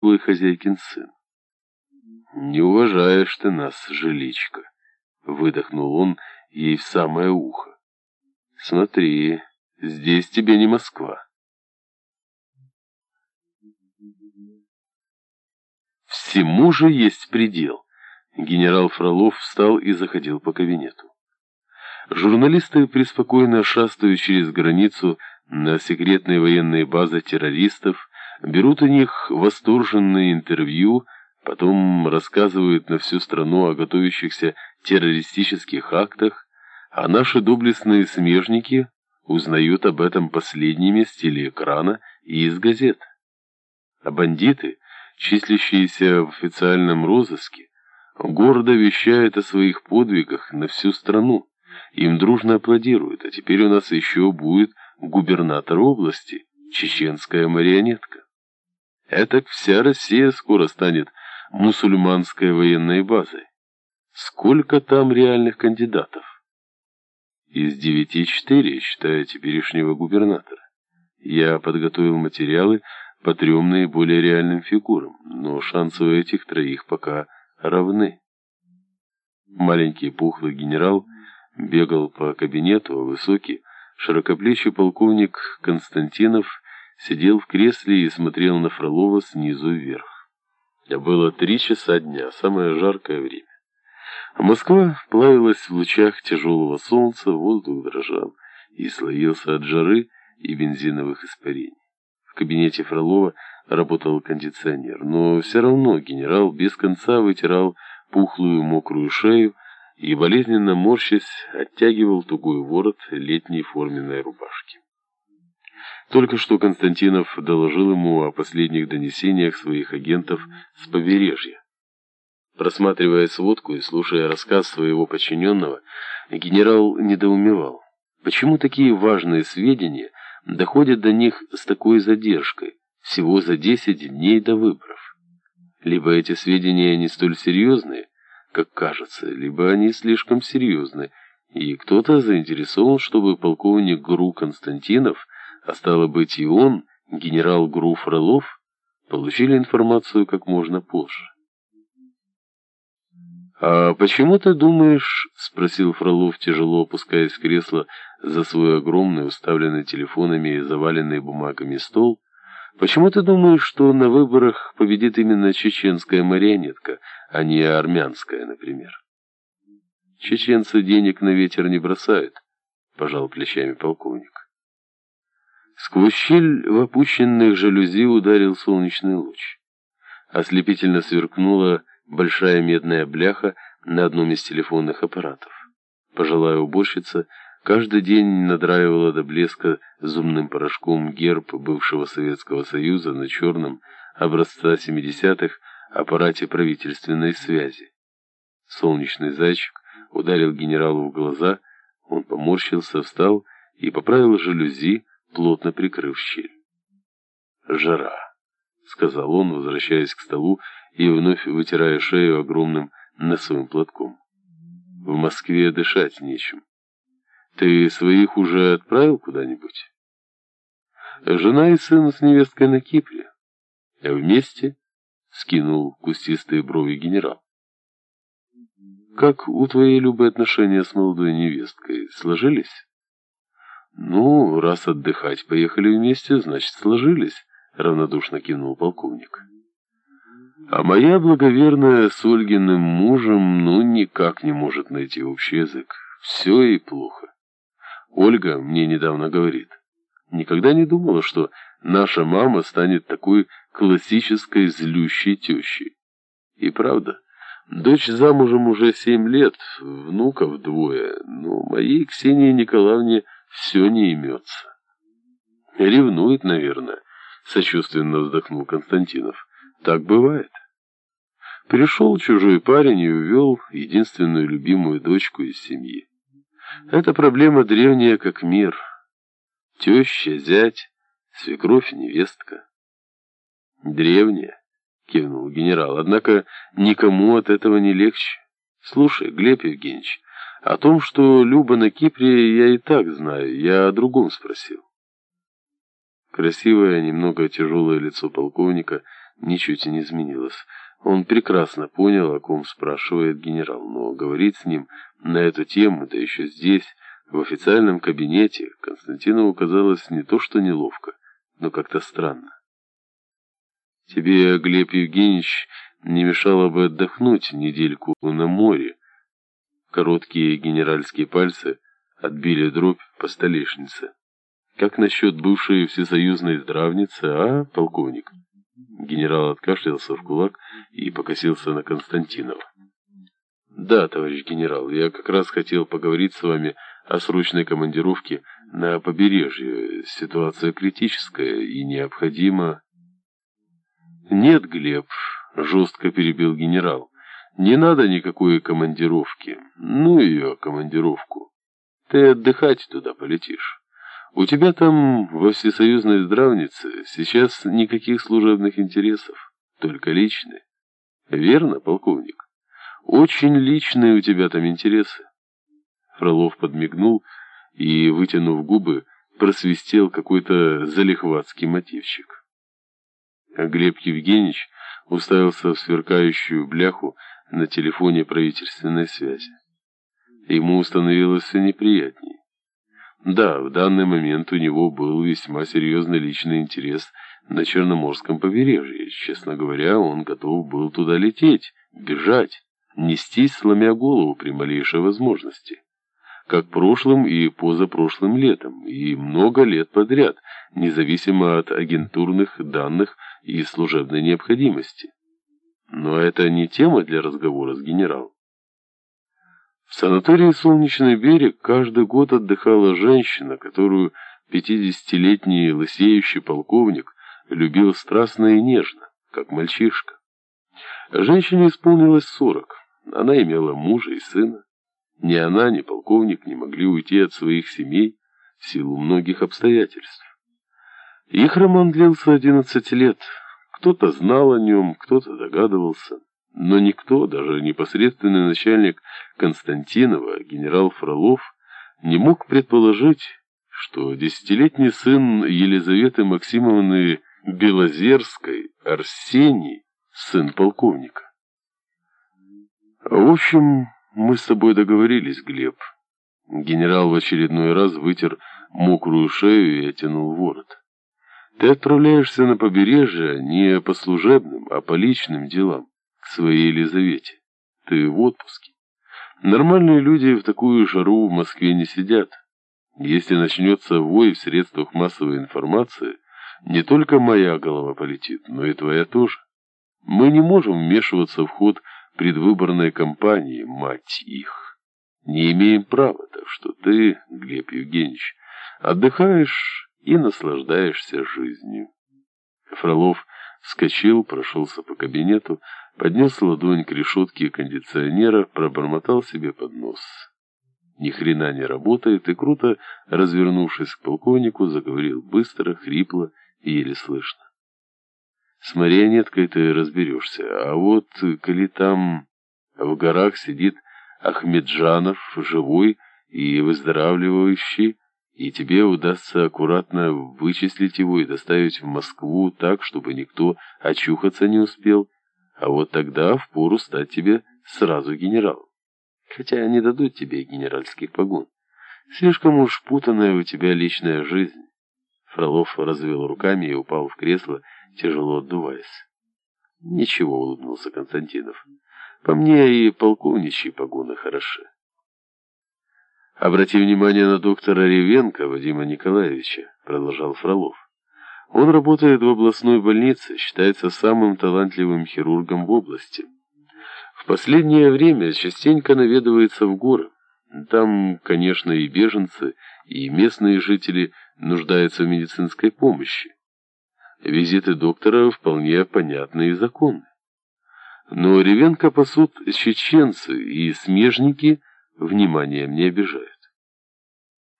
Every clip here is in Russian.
твой хозяйкин сын. «Не уважаешь ты нас, жиличка», — выдохнул он ей в самое ухо. «Смотри, здесь тебе не Москва». Всему же есть предел. Генерал Фролов встал и заходил по кабинету. Журналисты преспокойно шастают через границу на секретные военные базы террористов, берут у них восторженные интервью, потом рассказывают на всю страну о готовящихся террористических актах, а наши доблестные смежники узнают об этом последними с телеэкрана и из газет. А бандиты, числящиеся в официальном розыске, гордо вещают о своих подвигах на всю страну. Им дружно аплодируют, а теперь у нас еще будет губернатор области, чеченская марионетка. Этак вся Россия скоро станет мусульманской военной базой. Сколько там реальных кандидатов? Из девяти четыре, считая теперешнего губернатора. Я подготовил материалы по трем наиболее реальным фигурам, но шансы у этих троих пока равны. Маленький пухлый генерал бегал по кабинету, а высокий, широкоплечий полковник Константинов сидел в кресле и смотрел на Фролова снизу вверх. Было три часа дня, самое жаркое время. А Москва плавилась в лучах тяжелого солнца, воздух дрожал и слоился от жары и бензиновых испарений. В кабинете Фролова работал кондиционер, но все равно генерал без конца вытирал пухлую мокрую шею и, болезненно морщась, оттягивал тугой ворот летней форменной рубашки. Только что Константинов доложил ему о последних донесениях своих агентов с побережья. Просматривая сводку и слушая рассказ своего подчиненного, генерал недоумевал. Почему такие важные сведения доходят до них с такой задержкой, всего за 10 дней до выборов? Либо эти сведения не столь серьезные, как кажется, либо они слишком серьезны, и кто-то заинтересован, чтобы полковник ГРУ Константинов, а стало быть и он, генерал ГРУ Фролов, получили информацию как можно позже. «А почему ты думаешь, — спросил Фролов, тяжело опускаясь в кресло за свой огромный, уставленный телефонами и заваленный бумагами стол, — почему ты думаешь, что на выборах победит именно чеченская марионетка, а не армянская, например?» «Чеченцы денег на ветер не бросают», — пожал плечами полковник. Сквозь щель в опущенных жалюзи ударил солнечный луч. Ослепительно сверкнула большая медная бляха на одном из телефонных аппаратов. Пожилая уборщица каждый день надраивала до блеска зумным порошком герб бывшего Советского Союза на черном образца 70-х аппарате правительственной связи. Солнечный зайчик ударил генералу в глаза, он поморщился, встал и поправил жалюзи, плотно прикрыв щель. «Жара», — сказал он, возвращаясь к столу и вновь вытирая шею огромным носовым платком. В Москве дышать нечем. Ты своих уже отправил куда-нибудь? Жена и сын с невесткой на Кипре. А вместе скинул кустистые брови генерал. Как у твоей Любы отношения с молодой невесткой сложились? Ну, раз отдыхать поехали вместе, значит, сложились, равнодушно кивнул полковник. А моя благоверная с Ольгиным мужем ну никак не может найти общий язык. Все и плохо. Ольга мне недавно говорит. Никогда не думала, что наша мама станет такой классической злющей тещей. И правда, дочь замужем уже семь лет, внуков двое, но моей Ксении Николаевне все не имется. Ревнует, наверное, сочувственно вздохнул Константинов. Так бывает. Пришел чужой парень и увел единственную любимую дочку из семьи. Эта проблема древняя, как мир. Теща, зять, свекровь, невестка. Древняя, кивнул генерал, однако никому от этого не легче. Слушай, Глеб Евгеньевич, о том, что Люба на Кипре, я и так знаю, я о другом спросил. Красивое, немного тяжелое лицо полковника ничуть и не изменилась. Он прекрасно понял, о ком спрашивает генерал, но говорить с ним на эту тему, да еще здесь, в официальном кабинете, Константинову казалось не то что неловко, но как-то странно. «Тебе, Глеб Евгеньевич, не мешало бы отдохнуть недельку на море». Короткие генеральские пальцы отбили дробь по столешнице. «Как насчет бывшей всесоюзной здравницы, а, полковник?» Генерал откашлялся в кулак и покосился на Константинова. «Да, товарищ генерал, я как раз хотел поговорить с вами о срочной командировке на побережье. Ситуация критическая и необходима...» «Нет, Глеб», — жестко перебил генерал, — «не надо никакой командировки. Ну ее, командировку. Ты отдыхать туда полетишь». У тебя там во всесоюзной здравнице сейчас никаких служебных интересов, только личные. Верно, полковник? Очень личные у тебя там интересы. Фролов подмигнул и, вытянув губы, просвистел какой-то залихватский мотивчик. А Глеб Евгеньевич уставился в сверкающую бляху на телефоне правительственной связи. Ему становилось все неприятней. Да, в данный момент у него был весьма серьезный личный интерес на Черноморском побережье. Честно говоря, он готов был туда лететь, бежать, нестись, сломя голову при малейшей возможности. Как прошлым и позапрошлым летом, и много лет подряд, независимо от агентурных данных и служебной необходимости. Но это не тема для разговора с генералом. В санатории «Солнечный берег» каждый год отдыхала женщина, которую пятидесятилетний лысеющий полковник любил страстно и нежно, как мальчишка. Женщине исполнилось сорок. Она имела мужа и сына. Ни она, ни полковник не могли уйти от своих семей в силу многих обстоятельств. Их роман длился одиннадцать лет. Кто-то знал о нем, кто-то догадывался. Но никто, даже непосредственный начальник Константинова, генерал Фролов, не мог предположить, что десятилетний сын Елизаветы Максимовны Белозерской, Арсений, сын полковника. В общем, мы с тобой договорились, Глеб. Генерал в очередной раз вытер мокрую шею и оттянул ворот. Ты отправляешься на побережье не по служебным, а по личным делам своей Елизавете. Ты в отпуске. Нормальные люди в такую жару в Москве не сидят. Если начнется вой в средствах массовой информации, не только моя голова полетит, но и твоя тоже. Мы не можем вмешиваться в ход предвыборной кампании, мать их. Не имеем права, так что ты, Глеб Евгеньевич, отдыхаешь и наслаждаешься жизнью. Фролов вскочил, прошелся по кабинету, поднес ладонь к решетке кондиционера, пробормотал себе под нос. Ни хрена не работает, и круто, развернувшись к полковнику, заговорил быстро, хрипло и еле слышно. С марионеткой ты разберешься, а вот коли там в горах сидит Ахмеджанов, живой и выздоравливающий, и тебе удастся аккуратно вычислить его и доставить в Москву так, чтобы никто очухаться не успел, а вот тогда впору стать тебе сразу генералом. Хотя не дадут тебе генеральских погон. Слишком уж путанная у тебя личная жизнь. Фролов развел руками и упал в кресло, тяжело отдуваясь. Ничего, улыбнулся Константинов. По мне и полковничьи погоны хороши. Обрати внимание на доктора Ревенко Вадима Николаевича, продолжал Фролов. Он работает в областной больнице, считается самым талантливым хирургом в области. В последнее время частенько наведывается в горы. Там, конечно, и беженцы, и местные жители нуждаются в медицинской помощи. Визиты доктора вполне понятны и законны. Но Ревенко пасут чеченцы, и смежники вниманием не обижают.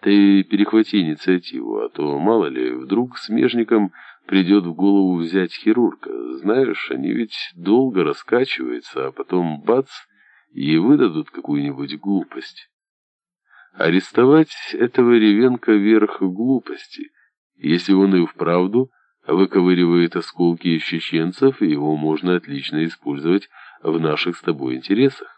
Ты перехвати инициативу, а то, мало ли, вдруг смежникам придет в голову взять хирурга. Знаешь, они ведь долго раскачиваются, а потом бац, и выдадут какую-нибудь глупость. Арестовать этого Ревенко верх глупости, если он и вправду выковыривает осколки из чеченцев, его можно отлично использовать в наших с тобой интересах.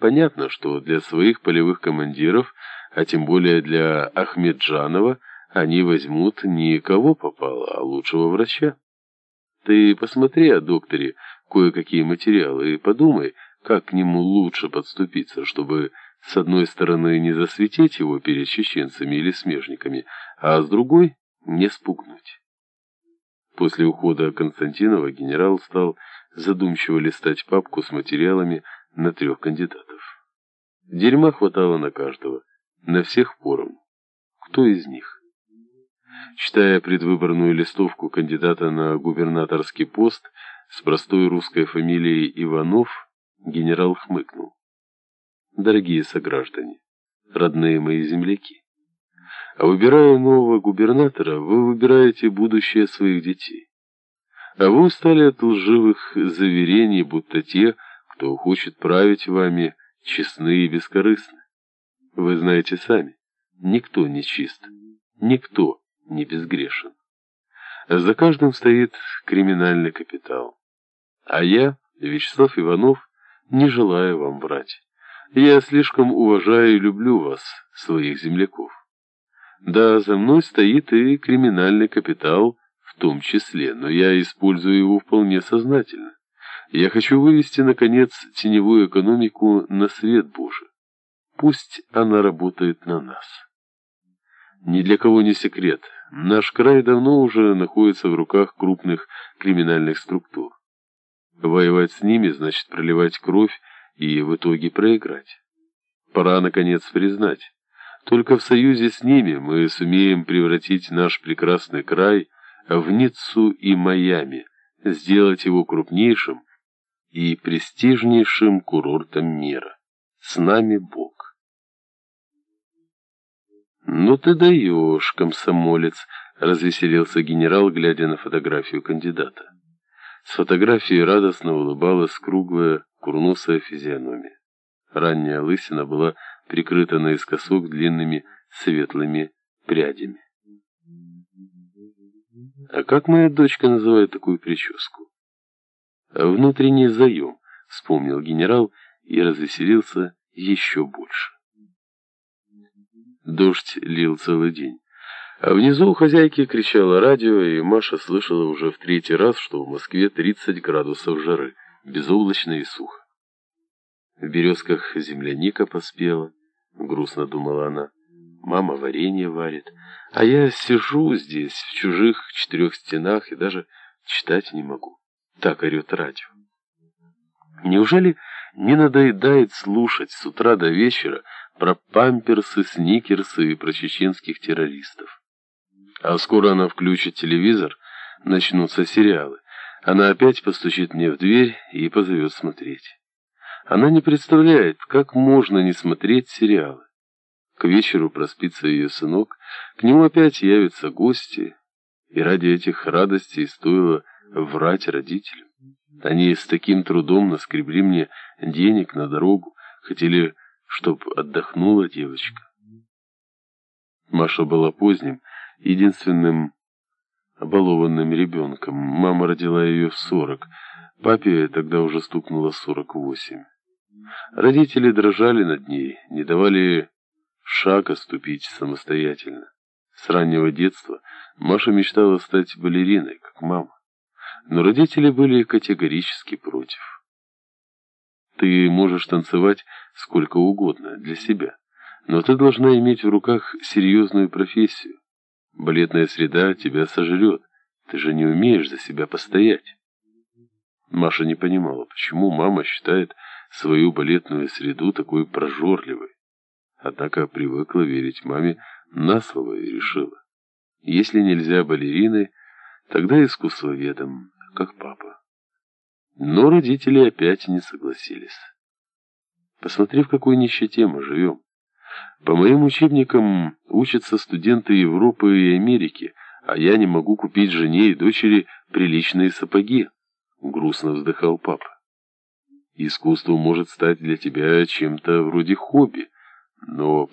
Понятно, что для своих полевых командиров, а тем более для Ахмеджанова, они возьмут не кого попало, а лучшего врача. Ты посмотри о докторе кое-какие материалы и подумай, как к нему лучше подступиться, чтобы с одной стороны не засветить его перед чеченцами или смежниками, а с другой не спугнуть. После ухода Константинова генерал стал задумчиво листать папку с материалами на трех кандидатов. Дерьма хватало на каждого, на всех поровну. Кто из них? Читая предвыборную листовку кандидата на губернаторский пост с простой русской фамилией Иванов, генерал хмыкнул. Дорогие сограждане, родные мои земляки, а выбирая нового губернатора, вы выбираете будущее своих детей. А вы устали от лживых заверений, будто те, кто хочет править вами, честны и бескорыстны. Вы знаете сами, никто не чист, никто не безгрешен. За каждым стоит криминальный капитал. А я, Вячеслав Иванов, не желаю вам врать. Я слишком уважаю и люблю вас, своих земляков. Да, за мной стоит и криминальный капитал в том числе, но я использую его вполне сознательно. Я хочу вывести, наконец, теневую экономику на свет Божий. Пусть она работает на нас. Ни для кого не секрет, наш край давно уже находится в руках крупных криминальных структур. Воевать с ними значит проливать кровь и в итоге проиграть. Пора, наконец, признать, только в союзе с ними мы сумеем превратить наш прекрасный край в Ниццу и Майами, сделать его крупнейшим и престижнейшим курортом мира. С нами Бог. «Ну ты даешь, комсомолец!» — развеселился генерал, глядя на фотографию кандидата. С фотографией радостно улыбалась круглая, курносая физиономия. Ранняя лысина была прикрыта наискосок длинными светлыми прядями. А как моя дочка называет такую прическу? Внутренний заем, вспомнил генерал и развеселился еще больше. Дождь лил целый день. А внизу у хозяйки кричало радио, и Маша слышала уже в третий раз, что в Москве 30 градусов жары, безоблачно и сухо. В березках земляника поспела, грустно думала она. Мама варенье варит, а я сижу здесь, в чужих четырех стенах, и даже читать не могу. Так орет радио. Неужели не надоедает слушать с утра до вечера про памперсы, сникерсы и про чеченских террористов? А скоро она включит телевизор, начнутся сериалы. Она опять постучит мне в дверь и позовет смотреть. Она не представляет, как можно не смотреть сериалы. К вечеру проспится ее сынок, к нему опять явятся гости, и ради этих радостей стоило врать родителям. Они с таким трудом наскребли мне денег на дорогу, хотели, чтоб отдохнула девочка. Маша была поздним, единственным обалованным ребенком. Мама родила ее в сорок, папе тогда уже стукнуло сорок восемь. Родители дрожали над ней, не давали шага ступить самостоятельно. С раннего детства Маша мечтала стать балериной, как мама. Но родители были категорически против. Ты можешь танцевать сколько угодно для себя, но ты должна иметь в руках серьезную профессию. Балетная среда тебя сожрет, ты же не умеешь за себя постоять. Маша не понимала, почему мама считает свою балетную среду такой прожорливой. Однако привыкла верить маме на слово и решила. Если нельзя балериной, тогда искусствоведом, как папа. Но родители опять не согласились. Посмотри, в какой нищете мы живем. По моим учебникам учатся студенты Европы и Америки, а я не могу купить жене и дочери приличные сапоги. Грустно вздыхал папа. Искусство может стать для тебя чем-то вроде хобби, но